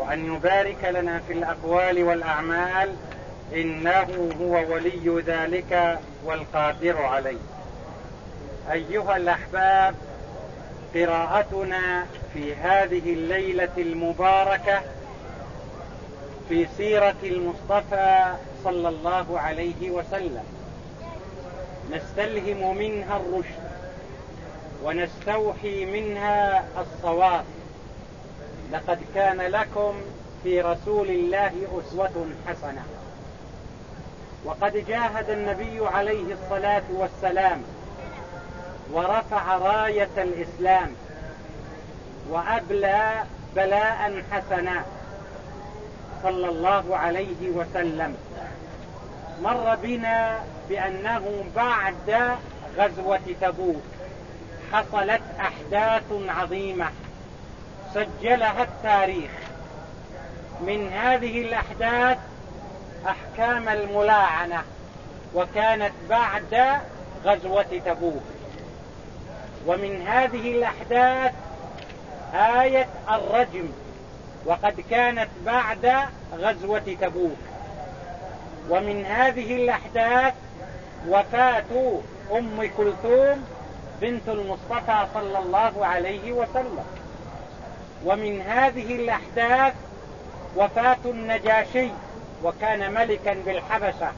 وأن يبارك لنا في الأقوال والأعمال إنه هو ولي ذلك والقادر عليه. أيها الأحباب قراءتنا في هذه الليلة المباركة في سيرة المصطفى صلى الله عليه وسلم. نستلهم منها الرشد ونستوحي منها الصواب. لقد كان لكم في رسول الله أسوة حسنة. وقد جاهد النبي عليه الصلاة والسلام ورفع راية الإسلام وأبلى بلاء حسنا صلى الله عليه وسلم. مر بنا بأنه بعد غزوة تبوك حصلت أحداث عظيمة. سجلها التاريخ. من هذه الأحداث أحكام الملاعنة وكانت بعد غزوة تبوك. ومن هذه الأحداث آية الرجم وقد كانت بعد غزوة تبوك. ومن هذه الأحداث وفاة أم كلثوم بنت المصطفى صلى الله عليه وسلم. ومن هذه الأحداث وفاة النجاشي وكان ملكا بالحبشة.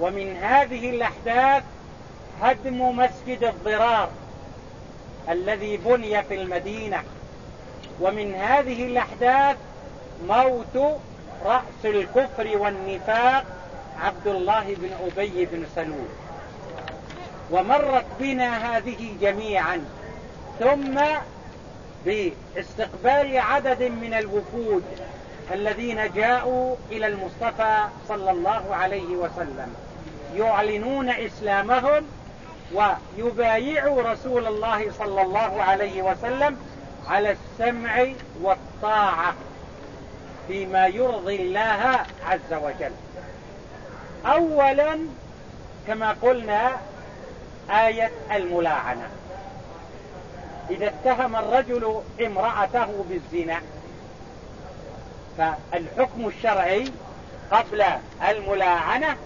ومن هذه الأحداث هدم مسجد الضرار الذي بني في المدينة. ومن هذه الأحداث موت رأس الكفر والنفاق عبد الله بن أبي بن سلول. ومرت بنا هذه جميعا. ثم باستقبال عدد من الوفود الذين جاءوا إلى المصطفى صلى الله عليه وسلم. يعلنون إسلامهم ويبايعوا رسول الله صلى الله عليه وسلم على السمع والطاعة فيما يرضي الله عز وجل. أولا كما قلنا آية الملاعنة. إذا اتهم الرجل امرأته بالزنا فالحكم الشرعي قبل الملاعنة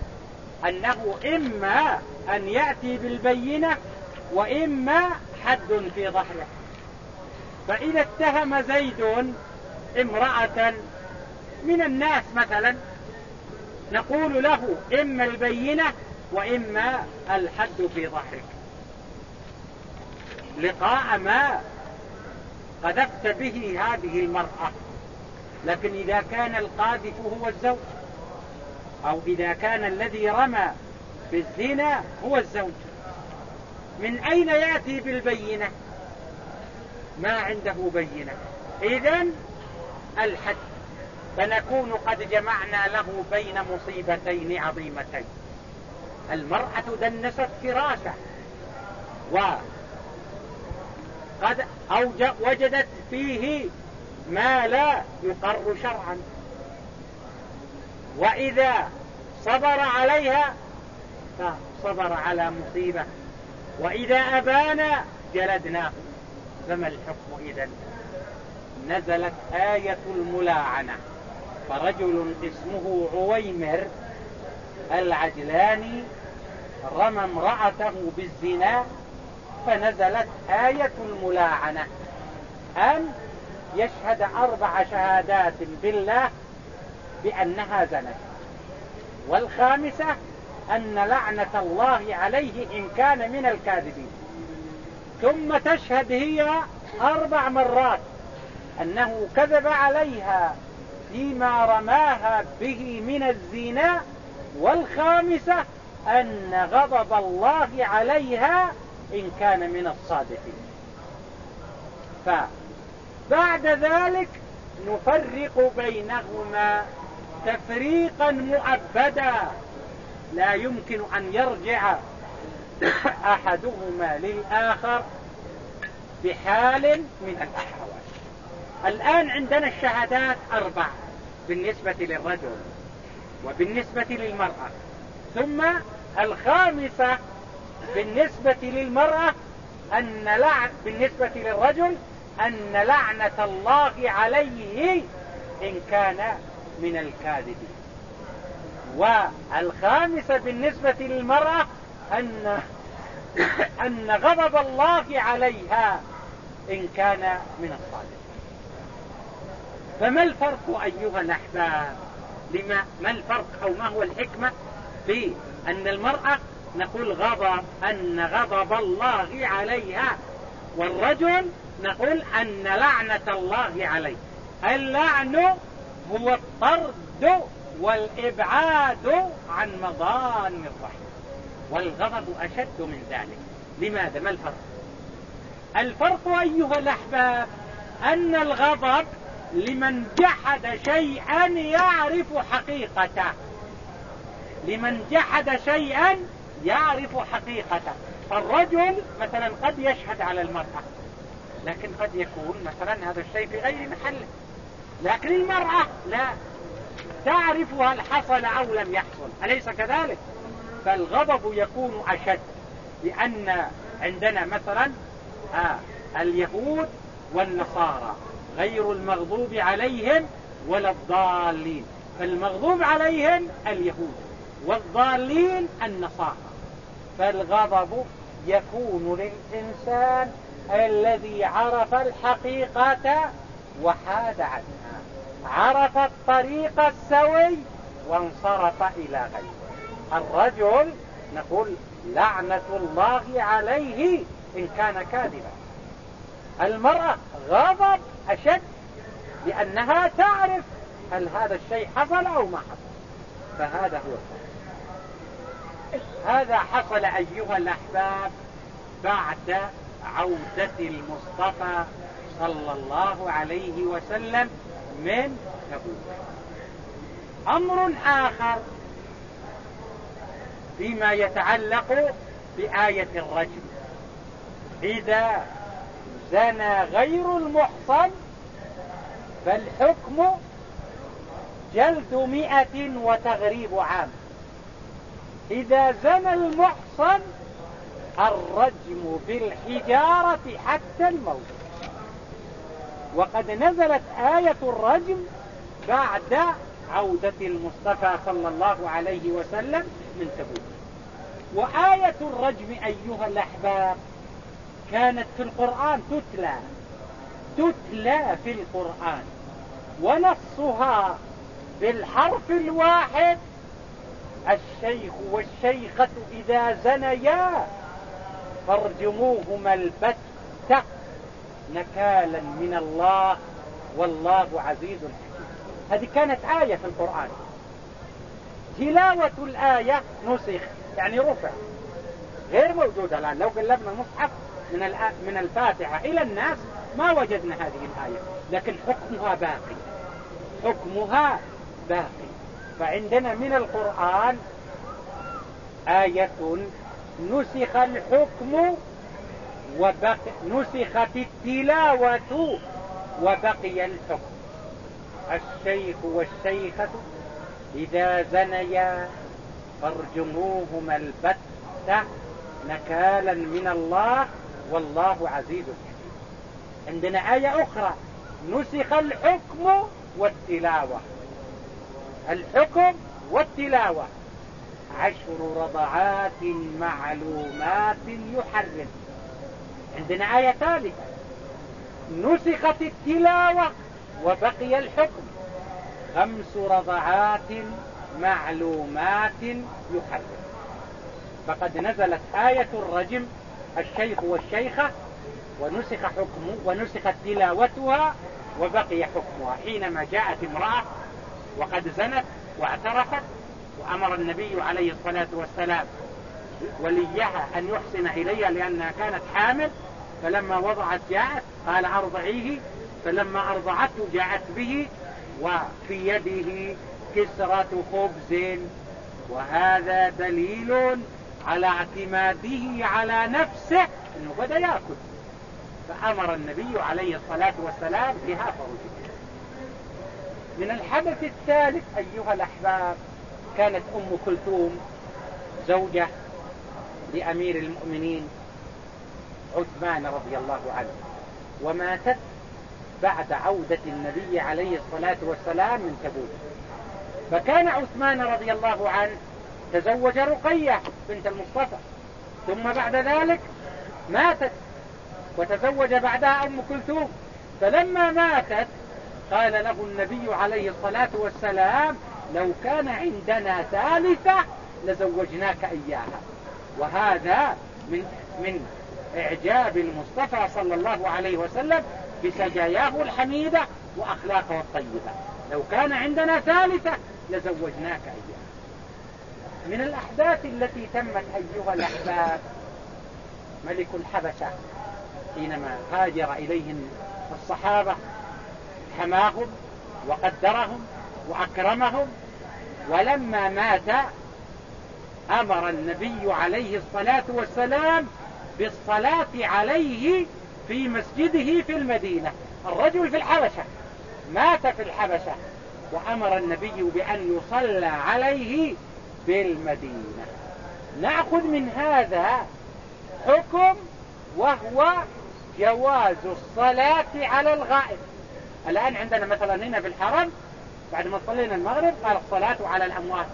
أنه إما أن يأتي بالبينة وإما حد في ظهره فإذا اتهم زيد امرأة من الناس مثلا نقول له إما البينة وإما الحد في ظهرك لقاء ما قذفت به هذه المرأة. لكن إذا كان القاذف هو الزوج أو إذا كان الذي رمى بالزنا هو الزوج. من أين يأتي بالبينة؟ ما عنده بينة. إذا الحد. فنكون قد جمعنا له بين مصيبتين عظيمتين. المرأة دنست فراشة وقد وجدت فيه ما لا يقر شرعا. وإذا صبر عليها فصبر على مصيبة. وإذا أبان جلدناه. فما الحكم إذا؟ نزلت آية الملاعنة. فرجل اسمه عويمر العجلاني رمى امرأته بالزنا فنزلت آية الملاعنة. أن يشهد أربع شهادات بالله بأنها زنت. والخامسة أن لعنة الله عليه إن كان من الكاذبين. ثم تشهد هي أربع مرات أنه كذب عليها فيما رماها به من الزنا. والخامسة أن غضب الله عليها إن كان من الصادقين. فبعد ذلك نفرق بينهما تفريقا مؤبدا. لا يمكن أن يرجع أحدهما للآخر بحال من الأحوال. الآن عندنا الشهادات أربع بالنسبة للرجل وبالنسبة للمرأة. ثم الخامسة بالنسبة للمرأة أن لعن بالنسبة للرجل أن لعنة الله عليه إن كان من الكاذبين. والخامسة بالنسبة للمرأة أن أن غضب الله عليها إن كان من الصادقين. فما الفرق أيها الأحباب؟ لما ما الفرق أو ما هو الحكمة في أن المرأة نقول غضب أن غضب الله عليها. والرجل نقول أن لعنة الله عليه. اللعن هو الطرد والإبعاد عن مضان الرحمة. والغضب أشد من ذلك. لماذا؟ ما الفرق؟ الفرق أيها الأحباب أن الغضب لمن جحد شيئا يعرف حقيقته. لمن جحد شيئا يعرف حقيقته. فالرجل مثلا قد يشهد على المرأة لكن قد يكون مثلا هذا الشيء في غير محله لكن المرأة لا. تعرف هل حصل أو لم يحصل. أليس كذلك؟ فالغضب يكون أشد لأن عندنا مثلا آه اليهود والنصارى غير المغضوب عليهم ولا الضالين. فالمغضوب عليهم اليهود والضالين النصارى. فالغضب يكون للإنسان الذي عرف الحقيقة وحاد عنها. عرف الطريق السوي وانصرف إلى غيره. الرجل نقول لعنة الله عليه إن كان كاذبا. المرأة غضب أشد لأنها تعرف هل هذا الشيء حصل أو ما حصل. فهذا هو الفرق. هذا حصل أيها الأحباب بعد عودة المصطفى صلى الله عليه وسلم من تبوك. أمر آخر فيما يتعلق بآية الرجل. إذا زنى غير المحصن فالحكم جلد مئة وتغريب عام. إذا زنى المحصن الرجم بالحجارة حتى الموت. وقد نزلت آية الرجم بعد عودة المصطفى صلى الله عليه وسلم من تبوك وآية الرجم أيها الأحباب كانت في القرآن تتلى تتلى في القرآن ونصها بالحرف الواحد الشيخ والشيخة إذا زنيا فارجموهما البتة نكالا من الله والله عزيز حكيم. هذه كانت آية في القرآن. تلاوة الآية نسخ يعني رفع. غير موجودة الآن. لو قلبنا المصحف من من الفاتحة إلى الناس ما وجدنا هذه الآية. لكن حكمها باقي. حكمها باقي. فعندنا من القرآن آية نسخ الحكم وبقي نسخت التلاوة وبقي الحكم. الشيخ والشيخة إذا زنيا فارجموهما البتة نكالا من الله والله عزيز حكيم. عندنا آية أخرى. نسخ الحكم والتلاوة. الحكم والتلاوة. عشر رضعات معلومات يحرم. عندنا آية ثالثة. نسخت التلاوة وبقي الحكم. خمس رضعات معلومات يحرم. فقد نزلت آية الرجم. الشيخ والشيخة. ونسخ حكمه ونسخت تلاوتها وبقي حكمها. حينما جاءت امرأة وقد زنت واعترفت وأمر النبي عليه الصلاة والسلام وليها أن يحسن إليها لأنها كانت حامل فلما وضعت جاءت قال أرضعيه فلما أرضعته جاءت به وفي يده كسرة خبز وهذا دليل على اعتماده على نفسه إنه بدأ يأكل. فأمر النبي عليه الصلاة والسلام بها فرجه من الحدث الثالث أيها الأحباب كانت أم كلثوم زوجة لأمير المؤمنين عثمان رضي الله عنه وماتت بعد عودة النبي عليه الصلاة والسلام من تبوك. فكان عثمان رضي الله عنه تزوج رقية بنت المصطفى ثم بعد ذلك ماتت وتزوج بعدها أم كلثوم. فلما ماتت قال له النبي عليه الصلاة والسلام لو كان عندنا ثالثة لزوجناك إياها. وهذا من من إعجاب المصطفى صلى الله عليه وسلم بسجاياه الحميدة وأخلاقه الطيبة. لو كان عندنا ثالثة لزوجناك إياها. من الأحداث التي تمت أيها الأحباب ملك الحبشة حينما هاجر إليهم الصحابة حماهم وقدرهم وأكرمهم ولما مات أمر النبي عليه الصلاة والسلام بالصلاة عليه في مسجده في المدينة. الرجل في الحبشة مات في الحبشة وأمر النبي بأن يصلى عليه بالمدينة. نأخذ من هذا حكم وهو جواز الصلاة على الغائب. الآن عندنا مثلا هنا في الحرم بعد ما صلينا المغرب قال الصلاة على الأموات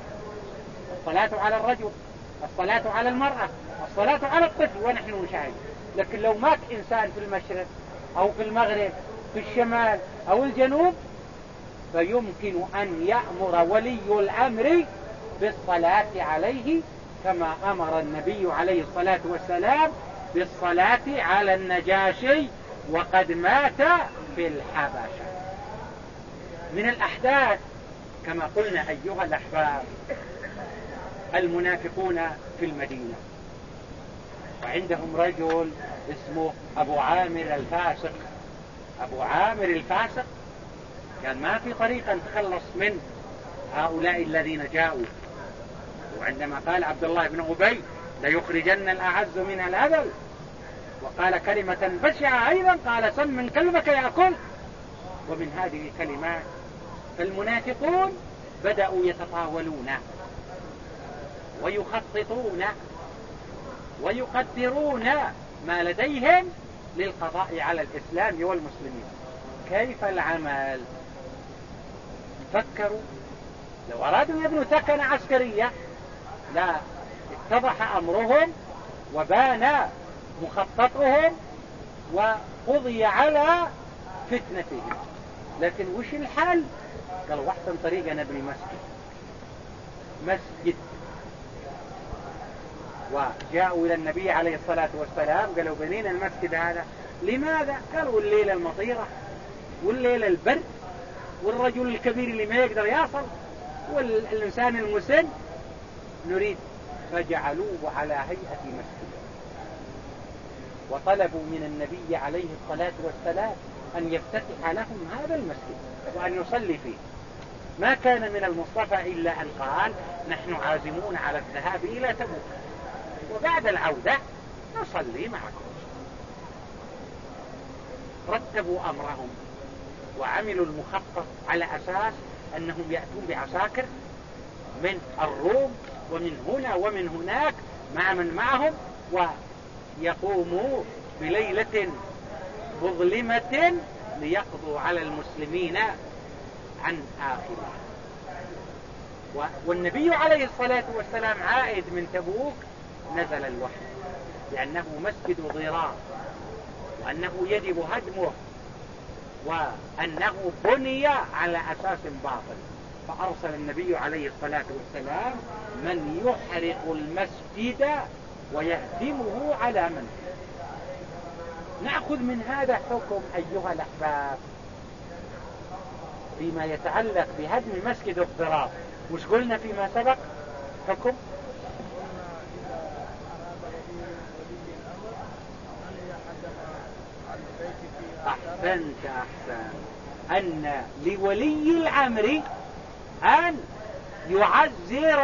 الصلاة على الرجل الصلاة على المرأة الصلاة على الطفل ونحن نشاهد لكن لو مات إنسان في المشرق أو في المغرب في الشمال أو الجنوب فيمكن أن يأمر ولي الأمر بالصلاة عليه كما أمر النبي عليه الصلاة والسلام بالصلاة على النجاشي وقد مات في الحبشة. من الأحداث كما قلنا أيها الأحباب المنافقون في المدينة. وعندهم رجل اسمه أبو عامر الفاسق. أبو عامر الفاسق كان ما في طريقة نتخلص من هؤلاء الذين جاءوا. وعندما قال عبد الله بن أبي ليخرجن الأعز من الأذل. وقال كلمة بشعة أيضا قال سم من كلبك يأكل ومن هذه الكلمات فالمنافقون بدأوا يتطاولون ويخططون ويقدرون ما لديهم للقضاء على الإسلام والمسلمين. كيف العمل؟ فكروا. لو أرادوا يبنوا ثكنة عسكرية لا اتضح أمرهم وبان مخططهم وقضي على فتنتهم. لكن وش الحل؟ قالوا احسن طريقة نبني مسجد. مسجد. وجاءوا إلى النبي عليه الصلاة والسلام قالوا بنينا المسجد هذا. لماذا؟ قالوا الليلة المطيرة والليلة البرد والرجل الكبير اللي ما يقدر يصل والإنسان المسن. نريد فجعلوه على هيئة مسجد. وطلبوا من النبي عليه الصلاة والسلام أن يفتتح لهم هذا المسجد وأن يصلي فيه. ما كان من المصطفى إلا أن قال نحن عازمون على الذهاب إلى تبوك. وبعد العودة نصلي معكم. رتبوا أمرهم وعملوا المخطط على أساس أنهم يأتون بعساكر من الروم ومن هنا ومن هناك مع من معهم ويقوموا بليلة مظلمة ليقضوا على المسلمين عن آخرها. والنبي عليه الصلاة والسلام عائد من تبوك نزل الوحي لأنه مسجد ضرار وأنه يجب هدمه وأنه بني على أساس باطل. فأرسل النبي عليه الصلاة والسلام من يحرق المسجد ويهدمه على من؟ نأخذ من هذا حكم أيها الأحباب فيما يتعلق بهدم مسجد الضرار مش قلنا فيما سبق حكم؟ أحسنت أحسن أن لولي الأمر أن يعزر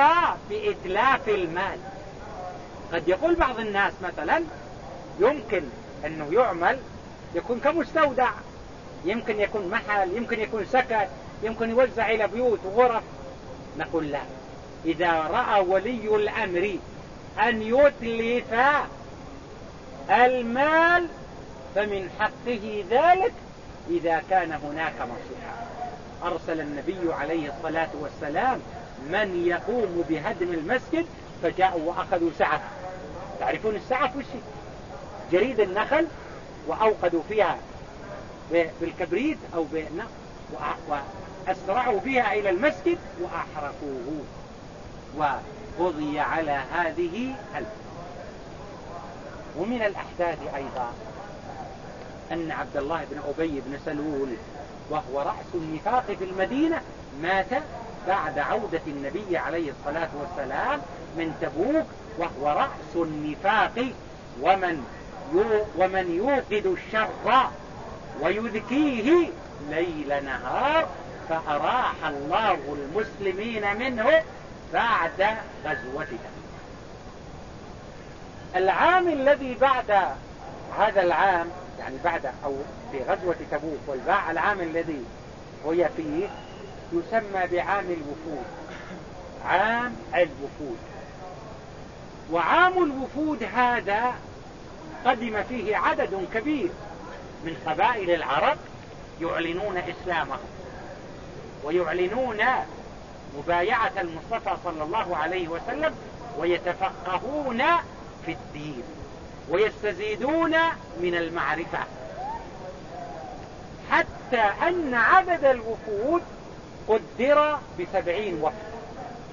بإتلاف المال. قد يقول بعض الناس مثلا يمكن أنه يعمل يكون كمستودع يمكن يكون محل يمكن يكون سكن يمكن يوزع إلى بيوت وغرف نقول لا. إذا رأى ولي الأمر أن يتلف المال فمن حقه ذلك إذا كان هناك مصلحة. أرسل النبي عليه الصلاة والسلام من يقوم بهدم المسجد فجاءوا وأخذوا سعف تعرفون السعف وش جريد النخل وأوقدوا فيها بالكبريت أو وأسرعوا بها إلى المسجد وأحرقوه. وقضي على هذه الفئة ومن الأحداث أيضا أن عبد الله بن أبي بن سلول وهو رأس النفاق في المدينة مات بعد عودة النبي عليه الصلاة والسلام من تبوك وهو رأس النفاق ومن ومن يوقد الشر ويذكيه ليل نهار فأراح الله المسلمين منه بعد غزوة تبوك العام الذي بعد هذا العام يعني بعد أو في غزوة تبوك والباع العام الذي هي فيه يسمى بعام الوفود. عام الوفود. وعام الوفود هذا قدم فيه عدد كبير من قبائل العرب يعلنون إسلامهم ويعلنون مبايعة المصطفى صلى الله عليه وسلم ويتفقهون في الدين ويستزيدون من المعرفة. حتى أن عدد الوفود قدر بسبعين وفد.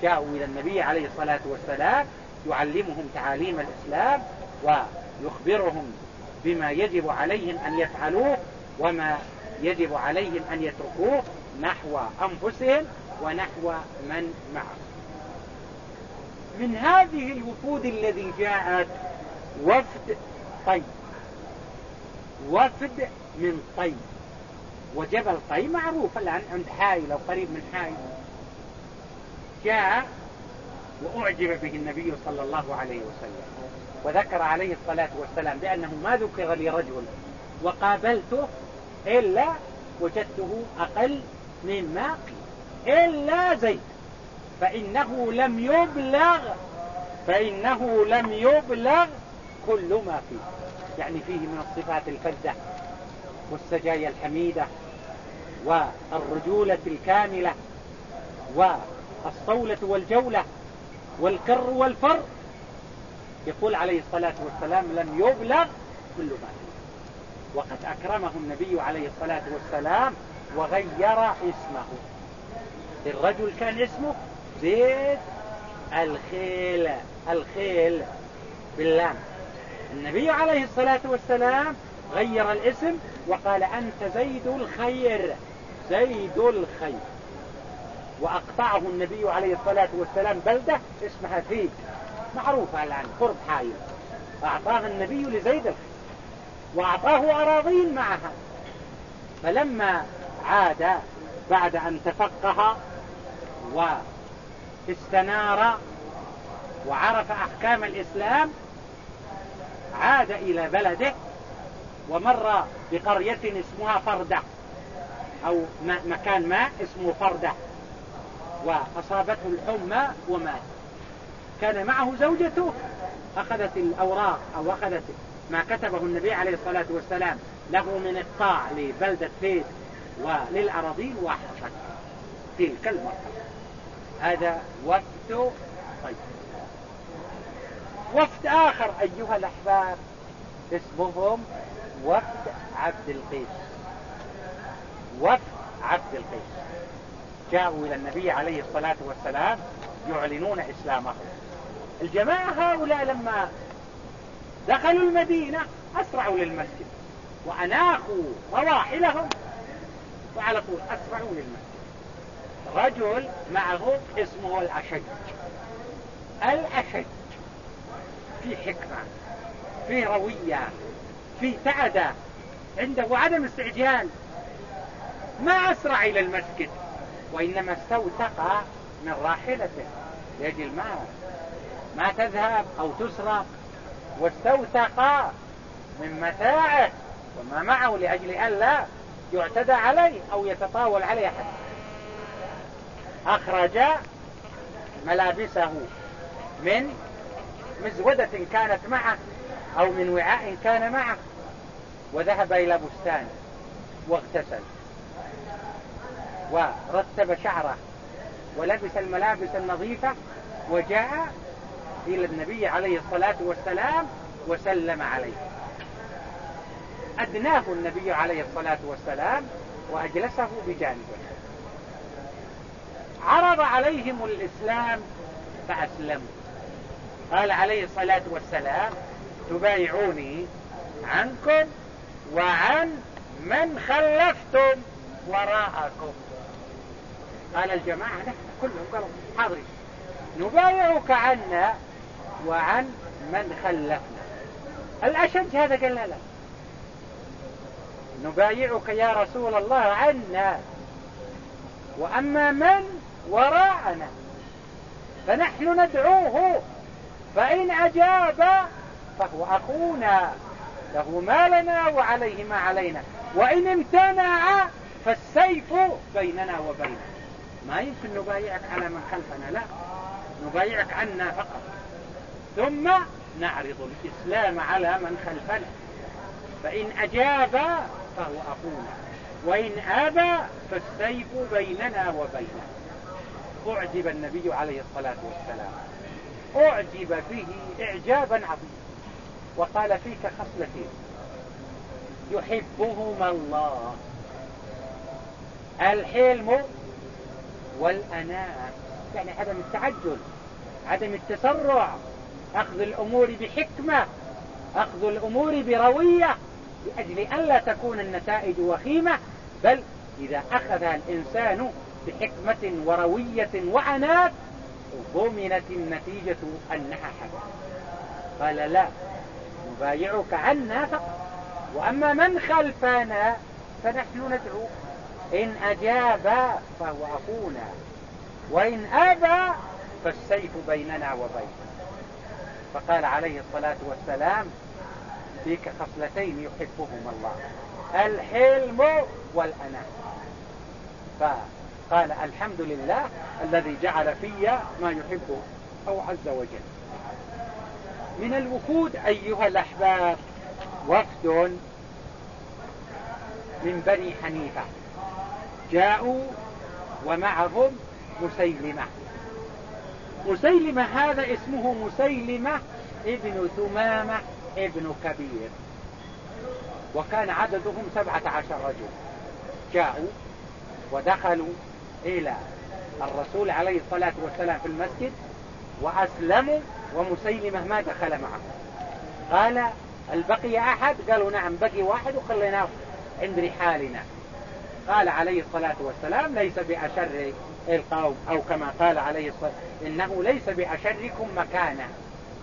جاءوا إلى النبي عليه الصلاة والسلام يعلمهم تعاليم الإسلام ويخبرهم بما يجب عليهم أن يفعلوه وما يجب عليهم أن يتركوه نحو أنفسهم ونحو من معهم. من هذه الوفود الذي جاءت وفد طي وفد من طي وجبل طي معروف الآن عند حائل أو قريب من حائل. جاء وأعجب به النبي صلى الله عليه وسلم وذكر عليه الصلاة والسلام بأنه ما ذكر لي رجل وقابلته إلا وجدته أقل مما قيل. إلا زيد. فإنه لم يبلغ فإنه لم يبلغ كل ما فيه. يعني فيه من الصفات الفردة والسجايا الحميدة والرجولة الكاملة والصولة والجولة والكر والفر. يقول عليه الصلاة والسلام لم يبلغ كل ما وقد أكرمه النبي عليه الصلاة والسلام وغير اسمه. الرجل كان اسمه زيد الخيل الخيل باللام. النبي عليه الصلاة والسلام غير الاسم وقال أنت زيد الخير زيد الخير. وأقطعه النبي عليه الصلاة والسلام بلدة اسمها فيك معروفة الآن قرب حائل. أعطاها النبي لزيد وأعطاه أراضين معها. فلما عاد بعد أن تفقه واستنار وعرف أحكام الإسلام عاد إلى بلده ومر بقرية اسمها فردة أو مكان ما اسمه فردة. وأصابته الحمى ومات. كان معه زوجته أخذت الأوراق أو أخذت ما كتبه النبي عليه الصلاة والسلام. له من الطاع لبلدة فيد وللأراضين وحفت تلك المرحلة. هذا وفد طيب. وفد آخر أيها الأحباب. اسمهم وفد عبد القيس. وفد عبد القيس. جاءوا إلى النبي عليه الصلاة والسلام يعلنون إسلامهم. الجماعة هؤلاء لما دخلوا المدينة أسرعوا للمسجد وأناخوا رواحلهم وعلى طول أسرعوا للمسجد. رجل معه اسمه الأشج. الأشج في حكمة في روية في سعدة عنده عدم استعجال. ما أسرع إلى المسجد؟ وإنما استوثق من راحلته. لأجل ما ما تذهب أو تسرق. واستوثق من متاعه. وما معه لأجل ألا يعتدى عليه أو يتطاول عليه أحد. أخرج ملابسه من مزودة كانت معه أو من وعاء كان معه. وذهب إلى بستان واغتسل. ورتب شعره ولبس الملابس النظيفة وجاء إلى النبي عليه الصلاة والسلام وسلم عليه. أدناه النبي عليه الصلاة والسلام وأجلسه بجانبه. عرض عليهم الإسلام فأسلموا. قال عليه الصلاة والسلام تبايعوني عنكم وعن من خلفتم وراءكم. قال الجماعة نحن كلهم قالوا حاضرين. نبايعك عنا وعن من خلفنا. الأشج هذا قال لا لا. نبايعك يا رسول الله عنا وأما من وراءنا. فنحن ندعوه فإن أجاب فهو أخونا له ما لنا وعليه ما علينا. وإن امتنع فالسيف بيننا وبينه. ما يمكن نبايعك على من خلفنا لا. نبايعك عنا فقط. ثم نعرض الإسلام على من خلفنا. فإن أجاب فهو أخونا وإن أبى فالسيف بيننا وبينه. أعجب النبي عليه الصلاة والسلام. أعجب به إعجابا عظيما. وقال فيك خصلتين. يحبهما الله. الحلم والأناء يعني عدم التعجل عدم التسرع أخذ الأمور بحكمة أخذ الأمور بروية لأجل ألا تكون النتائج وخيمة بل إذا أخذ الإنسان بحكمة وروية وعنات ضمنت النتيجة أنها حسنة قال لا نبايعك عنا فقط وأما من خلفنا فنحن ندعو إن أجاب فهو أخونا. وإن أبى فالسيف بيننا وبينه. فقال عليه الصلاة والسلام فيك خصلتين يحبهما الله. الحلم والأناة فقال الحمد لله الذي جعل في ما يحبه أو عز وجل. من الوفود أيها الأحباب وفد من بني حنيفة. جاءوا ومعهم مسيلمة. مسيلمة هذا اسمه مسيلمة ابن ثمامة ابن كبير. وكان عددهم سبعة عشر رجل. جاءوا ودخلوا إلى الرسول عليه الصلاة والسلام في المسجد وأسلموا ومسيلمة ما دخل معه. قال هل بقي أحد؟ قالوا نعم بقي واحد وخليناه عند رحالنا. قال عليه الصلاة والسلام ليس بأشر القوم أو كما قال عليه الصلاة إنه ليس بأشركم مكانا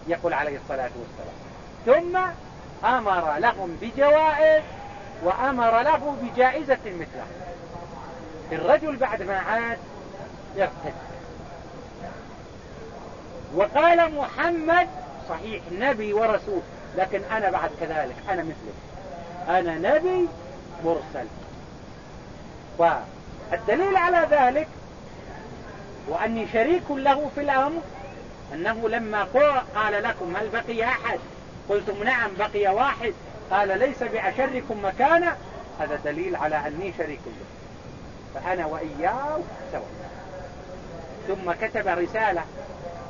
يقول عليه الصلاة والسلام. ثم أمر لهم بجوائز وأمر له بجائزة مثله. الرجل بعد ما عاد يرتد وقال محمد صحيح نبي ورسول لكن أنا بعد كذلك أنا مثلك أنا نبي مرسل. والدليل على ذلك وأني شريك له في الأمر أنه لما قال لكم هل بقي أحد؟ قلتم نعم بقي واحد. قال ليس بأشركم مكانا. هذا دليل على أني شريك له. فأنا وإياه سوا. ثم كتب رسالة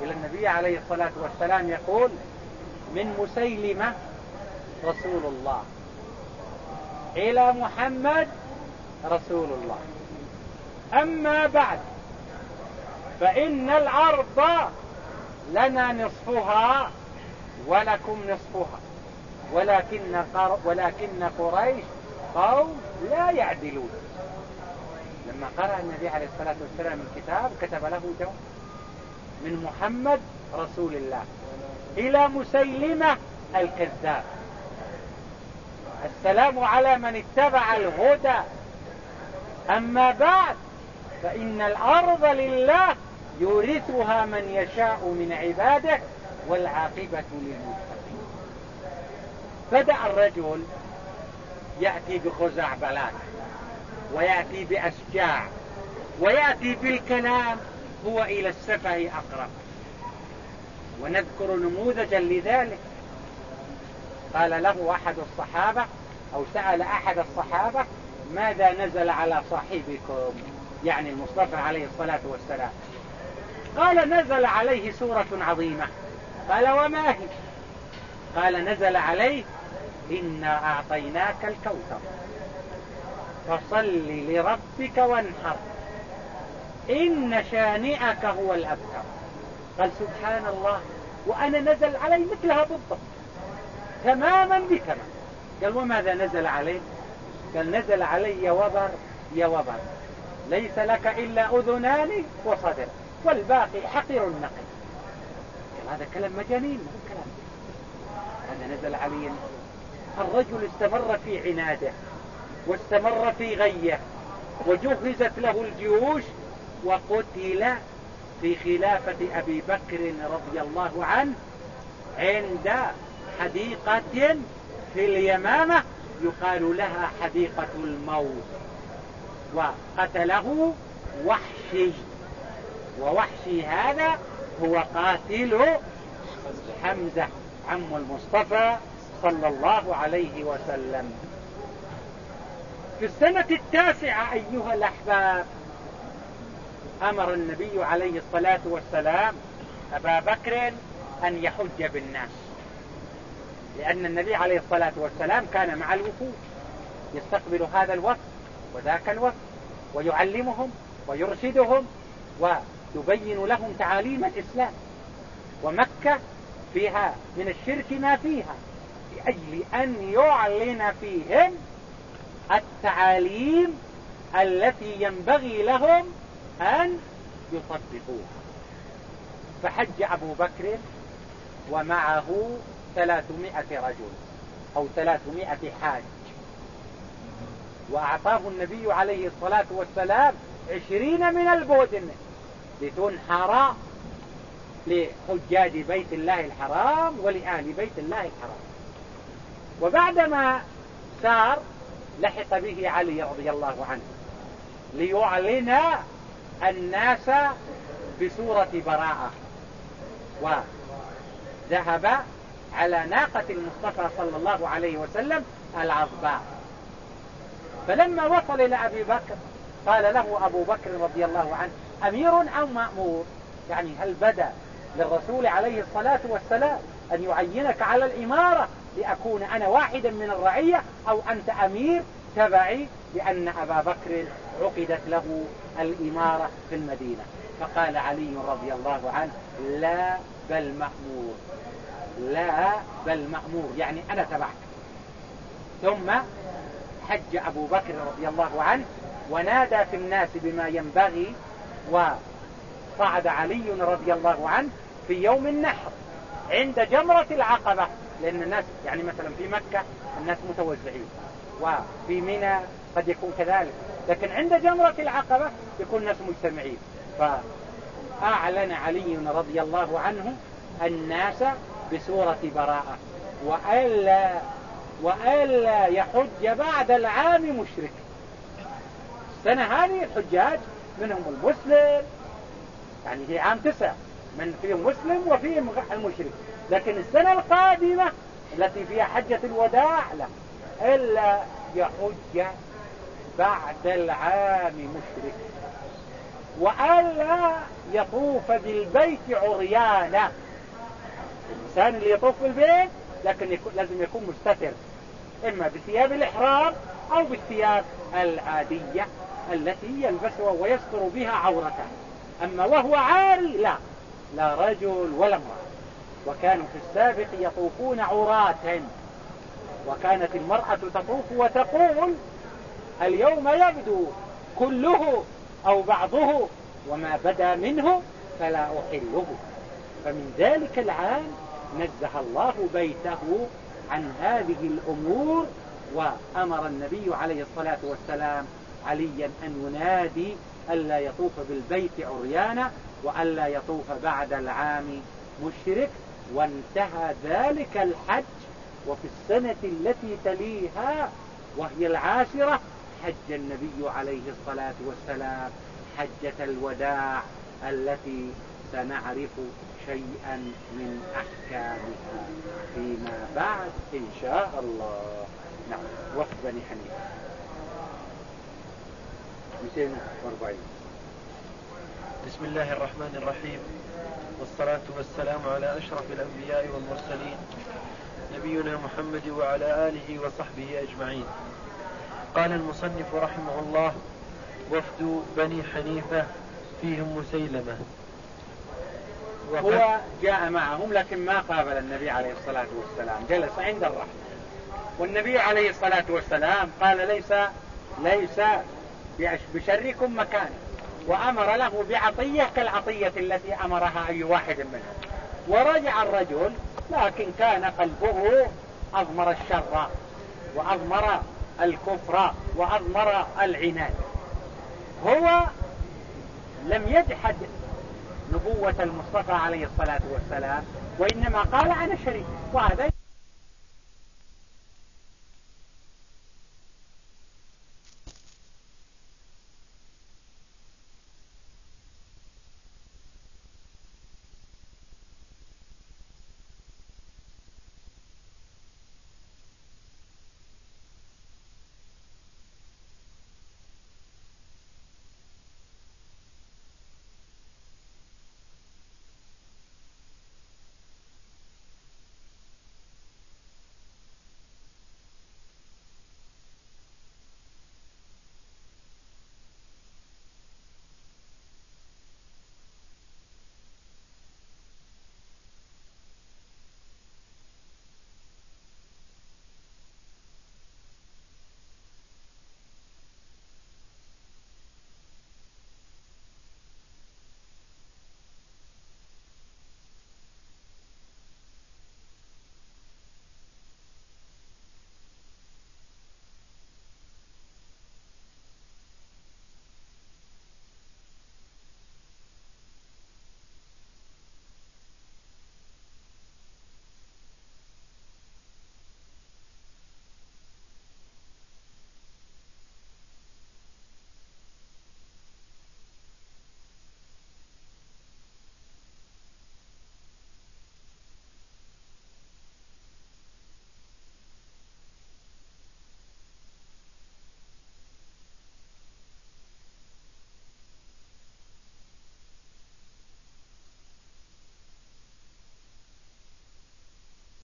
إلى النبي عليه الصلاة والسلام يقول من مسيلمة رسول الله إلى محمد رسول الله. أما بعد فإن الأرض لنا نصفها ولكم نصفها ولكن ولكن قريش قوم لا يعدلون. لما قرأ النبي عليه الصلاة والسلام الكتاب كتب له جواب من محمد رسول الله إلى مسيلمة الكذاب. السلام على من اتبع الهدى أما بعد فإن الأرض لله يورثها من يشاء من عباده والعاقبة للمتقين. بدأ الرجل يأتي بخزعبلات ويأتي بأشجاع ويأتي بالكلام هو إلى السفه أقرب. ونذكر نموذجا لذلك. قال له أحد الصحابة أو سأل أحد الصحابة ماذا نزل على صاحبكم؟ يعني المصطفى عليه الصلاة والسلام. قال نزل عليه سورة عظيمة. قال وما هي؟ قال نزل عليه إنا أعطيناك الكوثر. فصل لربك وانحر. إن شانئك هو الأبتر. قال سبحان الله. وأنا نزل علي مثلها بالضبط. تماما بتمام قال وماذا نزل عليه؟ قال نزل علي وبر يا وبر. ليس لك إلا أذنان وصدر والباقي حقير النقل هذا كلام مجانين كلام. هذا نزل علي. الرجل استمر في عناده واستمر في غيه وجهزت له الجيوش وقتل في خلافة أبي بكر رضي الله عنه عند حديقة في اليمامة. يقال لها حديقة الموت. وقتله وحشي. ووحشي هذا هو قاتل حمزة عم المصطفى صلى الله عليه وسلم. في السنة التاسعة أيها الأحباب أمر النبي عليه الصلاة والسلام أبا بكر أن يحج بالناس. لأن النبي عليه الصلاة والسلام كان مع الوفود يستقبل هذا الوفد وذاك الوفد ويعلمهم ويرشدهم ويبين لهم تعاليم الإسلام. ومكة فيها من الشرك ما فيها لأجل أن يعلن فيهم التعاليم التي ينبغي لهم أن يطبقوها. فحج أبو بكر ومعه ثلاثمائة رجل أو ثلاثمائة حاج. وأعطاه النبي عليه الصلاة والسلام عشرين من البودن لتنحر لحجاج بيت الله الحرام ولآل بيت الله الحرام. وبعدما سار لحق به علي رضي الله عنه ليعلن الناس بسورة براءة. وذهب على ناقة المصطفى صلى الله عليه وسلم العظباء فلما وصل إلى أبي بكر قال له أبو بكر رضي الله عنه أمير أو مأمور؟ يعني هل بدا للرسول عليه الصلاة والسلام أن يعينك على الإمارة لأكون أنا واحدا من الرعية أو أنت أمير تبعي لأن أبا بكر عقدت له الإمارة في المدينة؟ فقال علي رضي الله عنه لا بل مأمور. لا بل مأمور يعني أنا تبعك ثم حج أبو بكر رضي الله عنه ونادى في الناس بما ينبغي وصعد علي رضي الله عنه في يوم النحر عند جمرة العقبة لأن الناس يعني مثلا في مكة الناس متوزعين وفي منى قد يكون كذلك لكن عند جمرة العقبة يكون الناس مجتمعين. فأعلن علي رضي الله عنه الناس بسورة براءة. وألا, وألا يحج بعد العام مشرك. السنة هذه الحجاج منهم المسلم. يعني هي عام تسع من فيهم مسلم وفيهم المشرك. لكن السنة القادمة التي فيها حجة الوداع لا. إلا يحج بعد العام مشرك. وألا يطوف بالبيت عريانا. الإنسان اللي يطوف بالبيت لكن يكون لازم يكون مستتر. إما بثياب الإحرام أو بالثياب العادية التي يلبسها ويستر بها عورته. أما وهو عاري لا. لا رجل ولا امرأة. وكانوا في السابق يطوفون عراة وكانت المرأة تطوف وتقول اليوم يبدو كله أو بعضه. وما بدا منه فلا أحله. فمن ذلك العام نزه الله بيته عن هذه الأمور وأمر النبي عليه الصلاة والسلام عليا أن ينادي ألا يطوف بالبيت عريانا وألا يطوف بعد العام مشرك. وانتهى ذلك الحج وفي السنة التي تليها وهي العاشرة حج النبي عليه الصلاة والسلام حجة الوداع التي سنعرف شيئا من أحكامها فيما بعد إن شاء الله. نعم وفد بني حنيفة. 240 بسم الله الرحمن الرحيم. والصلاة والسلام على أشرف الأنبياء والمرسلين نبينا محمد وعلى آله وصحبه أجمعين. قال المصنف رحمه الله وفد بني حنيفة فيهم مسيلمة. هو جاء معهم لكن ما قابل النبي عليه الصلاة والسلام. جلس عند الرحمة. والنبي عليه الصلاة والسلام قال ليس ليس بشركم مكان. وأمر له بعطية كالعطية التي أمرها أي واحد منهم. ورجع الرجل لكن كان قلبه أضمر الشر وأضمر الكفر وأضمر العناد. هو لم يجحد نبوة المصطفى عليه الصلاة والسلام وإنما قال أنا شريك وهذا